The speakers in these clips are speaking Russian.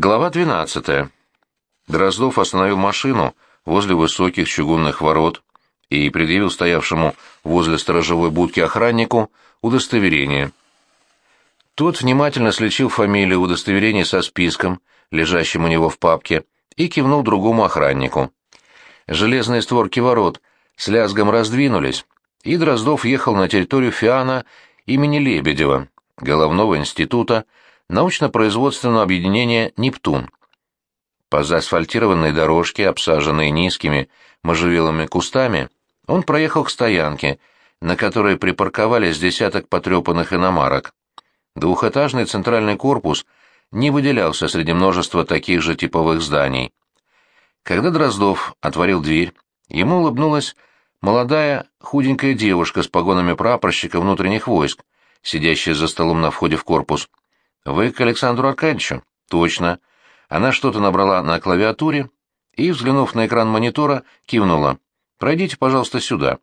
Глава 12. Дроздов остановил машину возле высоких чугунных ворот и предъявил стоявшему возле сторожевой будки охраннику удостоверение. Тот внимательно слечил фамилию удостоверения со списком, лежащим у него в папке, и кивнул другому охраннику. Железные створки ворот с лязгом раздвинулись, и Дроздов ехал на территорию ФИАНа имени Лебедева, головного института, научно-производственного объединения «Нептун». По заасфальтированной дорожке, обсаженной низкими можжевелыми кустами, он проехал к стоянке, на которой припарковались десяток потрепанных иномарок. Двухэтажный центральный корпус не выделялся среди множества таких же типовых зданий. Когда Дроздов отворил дверь, ему улыбнулась молодая худенькая девушка с погонами прапорщика внутренних войск, сидящая за столом на входе в корпус. «Вы к Александру Аркадьевичу?» «Точно». Она что-то набрала на клавиатуре и, взглянув на экран монитора, кивнула. «Пройдите, пожалуйста, сюда».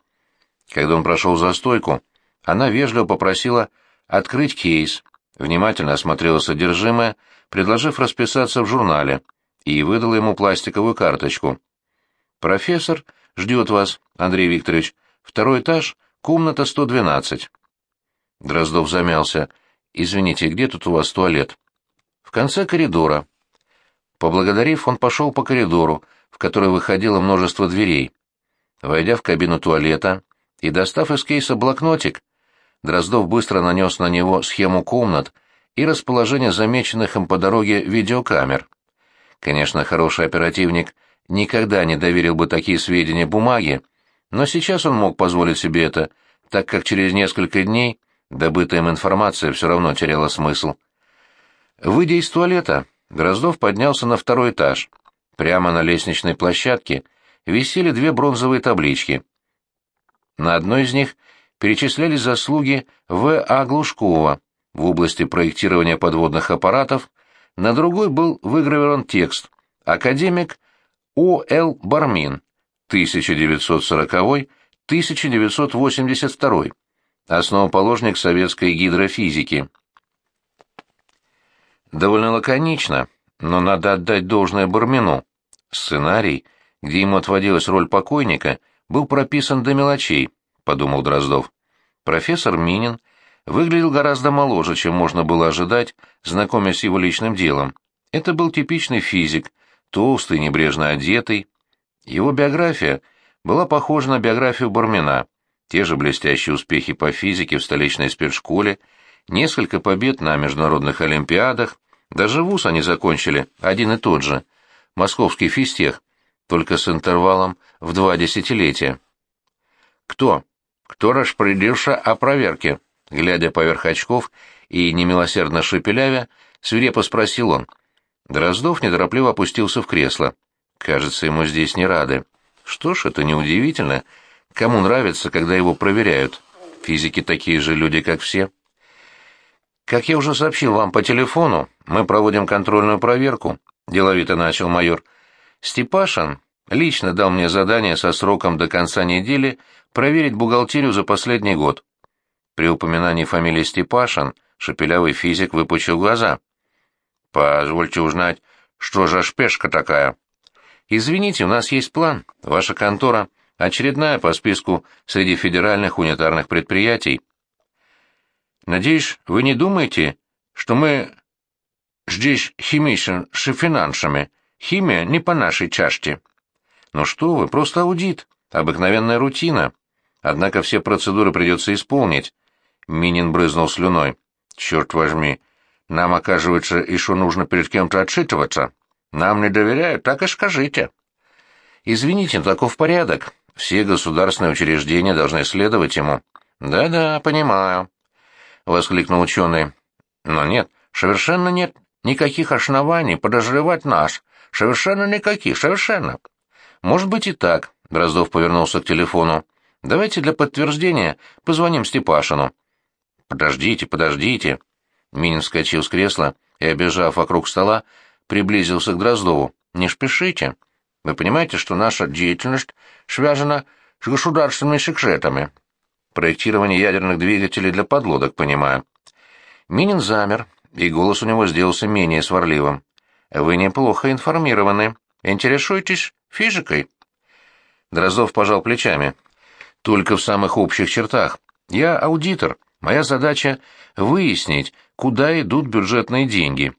Когда он прошел за стойку, она вежливо попросила открыть кейс, внимательно осмотрела содержимое, предложив расписаться в журнале, и выдала ему пластиковую карточку. «Профессор ждет вас, Андрей Викторович. Второй этаж, комната 112». Дроздов замялся. «Извините, где тут у вас туалет?» «В конце коридора». Поблагодарив, он пошел по коридору, в который выходило множество дверей. Войдя в кабину туалета и достав из кейса блокнотик, Дроздов быстро нанес на него схему комнат и расположение замеченных им по дороге видеокамер. Конечно, хороший оперативник никогда не доверил бы такие сведения бумаге, но сейчас он мог позволить себе это, так как через несколько дней добытая им информация все равно теряла смысл. Выйдя из туалета, Дроздов поднялся на второй этаж. Прямо на лестничной площадке висели две бронзовые таблички. На одной из них перечислялись заслуги В. А. Глушкова в области проектирования подводных аппаратов, на другой был выгравирован текст «Академик О. Л. Бармин, 1940-1982, основоположник советской гидрофизики». Довольно лаконично, но надо отдать должное Бармину. Сценарий, где ему отводилась роль покойника, был прописан до мелочей, подумал Дроздов. Профессор Минин выглядел гораздо моложе, чем можно было ожидать, знакомясь с его личным делом. Это был типичный физик, толстый, небрежно одетый. Его биография была похожа на биографию Бармина. Те же блестящие успехи по физике в столичной спецшколе, несколько побед на международных олимпиадах, даже вуз они закончили, один и тот же. Московский физтех, только с интервалом в два десятилетия. «Кто? Кто распорядился о проверке?» Глядя поверх очков и немилосердно шепелявя, свирепо спросил он. Дроздов неторопливо опустился в кресло. Кажется, ему здесь не рады. Что ж, это неудивительно. Кому нравится, когда его проверяют? Физики такие же люди, как все. «Как я уже сообщил вам по телефону, мы проводим контрольную проверку», — деловито начал майор. «Степашин лично дал мне задание со сроком до конца недели проверить бухгалтерию за последний год». При упоминании фамилии Степашин шепелявый физик выпучил глаза. «Позвольте узнать, что за шпешка такая?» «Извините, у нас есть план. Ваша контора — очередная по списку среди федеральных унитарных предприятий». Надеюсь, вы не думаете, что мы здесь химичим с финансами. Химия не по нашей части. Ну что вы, просто аудит, обыкновенная рутина. Однако все процедуры придется исполнить. Минин брызнул слюной. Черт возьми, нам, оказывается, еще нужно перед кем-то отчитываться. Нам не доверяют, так и скажите. Извините, таков порядок. Все государственные учреждения должны следовать ему. Да-да, понимаю. — воскликнул ученый. «Но нет, совершенно нет никаких оснований подозревать нас. Совершенно никаких, совершенно». «Может быть и так», — Дроздов повернулся к телефону. «Давайте для подтверждения позвоним Степашину». «Подождите, подождите». Минин вскочил с кресла и, обежав вокруг стола, приблизился к Дроздову. «Не спешите. Вы понимаете, что наша деятельность связана с государственными секретами. Проектирование ядерных двигателей для подлодок, понимаю. Минин замер, и голос у него сделался менее сварливым. Вы неплохо информированы. Интересуетесь физикой?» Дроздов пожал плечами. «Только в самых общих чертах. Я аудитор. Моя задача — выяснить, куда идут бюджетные деньги».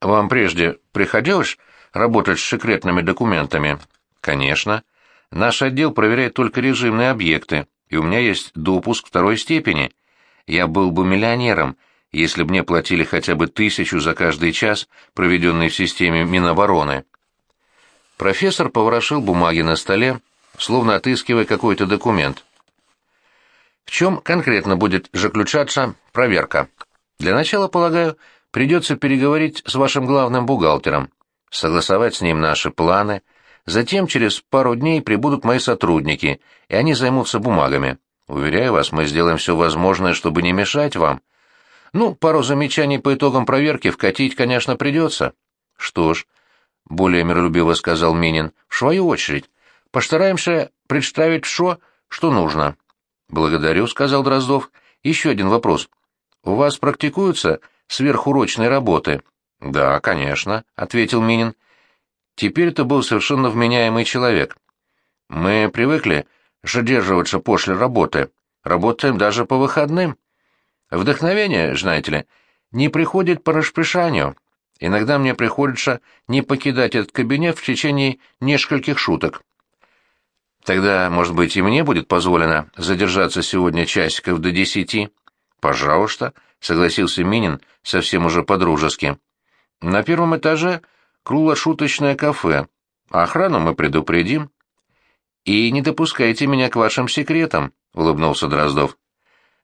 «Вам прежде приходилось работать с секретными документами?» «Конечно. Наш отдел проверяет только режимные объекты, и у меня есть допуск второй степени. Я был бы миллионером, если бы мне платили хотя бы тысячу за каждый час, проведенный в системе Минобороны». Профессор поворошил бумаги на столе, словно отыскивая какой-то документ. В чем конкретно будет заключаться проверка? Для начала, полагаю, придется переговорить с вашим главным бухгалтером, согласовать с ним наши планы, затем через пару дней прибудут мои сотрудники, и они займутся бумагами. Уверяю вас, мы сделаем все возможное, чтобы не мешать вам. Ну, пару замечаний по итогам проверки вкатить, конечно, придется. Что ж, — более миролюбиво сказал Минин, — в свою очередь, постараемся представить все, что нужно. Благодарю, — сказал Дроздов. Еще один вопрос. У вас практикуются сверхурочные работы? Да, конечно, — ответил Минин. Теперь это был совершенно вменяемый человек. Мы привыкли задерживаться после работы. Работаем даже по выходным. Вдохновение, знаете ли, не приходит по расписанию. Иногда мне приходится не покидать этот кабинет в течение нескольких шуток. Тогда, может быть, и мне будет позволено задержаться сегодня часиков до десяти? Пожалуйста, согласился Минин совсем уже по-дружески. На первом этаже круглошуточное кафе. Охрану мы предупредим. И не допускайте меня к вашим секретам, улыбнулся Дроздов.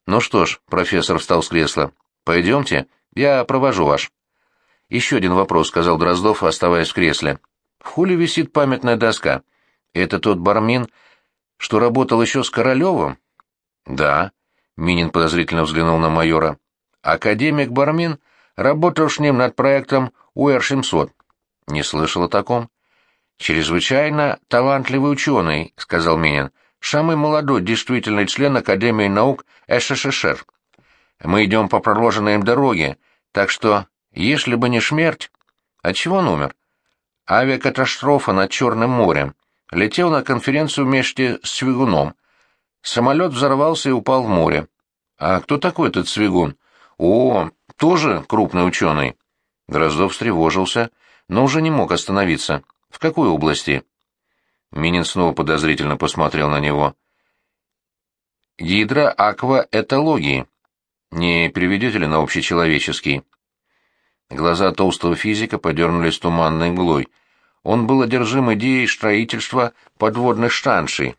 Ну что ж, профессор встал с кресла. Пойдемте, я провожу вас. «Еще один вопрос», — сказал Дроздов, оставаясь в кресле. «В холле висит памятная доска. Это тот бармин, что работал еще с Королевым?» «Да», — Минин подозрительно взглянул на майора. «Академик Бармин работал с ним над проектом УР-700». «Не слышал о таком». «Чрезвычайно талантливый ученый», — сказал Минин. «Самый молодой действительный член Академии наук СССР. Мы идем по проложенной им дороге, так что если бы не смерть... Отчего он умер? Авиакатастрофа над Черным морем. Летел на конференцию вместе с Свигуном. Самолет взорвался и упал в море. А кто такой этот Свигун? О, тоже крупный ученый. Дроздов встревожился, но уже не мог остановиться. В какой области? Минин снова подозрительно посмотрел на него. Гидроакваэтологии. Не переведете ли на общечеловеческий? Глаза толстого физика подернулись туманной мглой. Он был одержим идеей строительства подводных станций.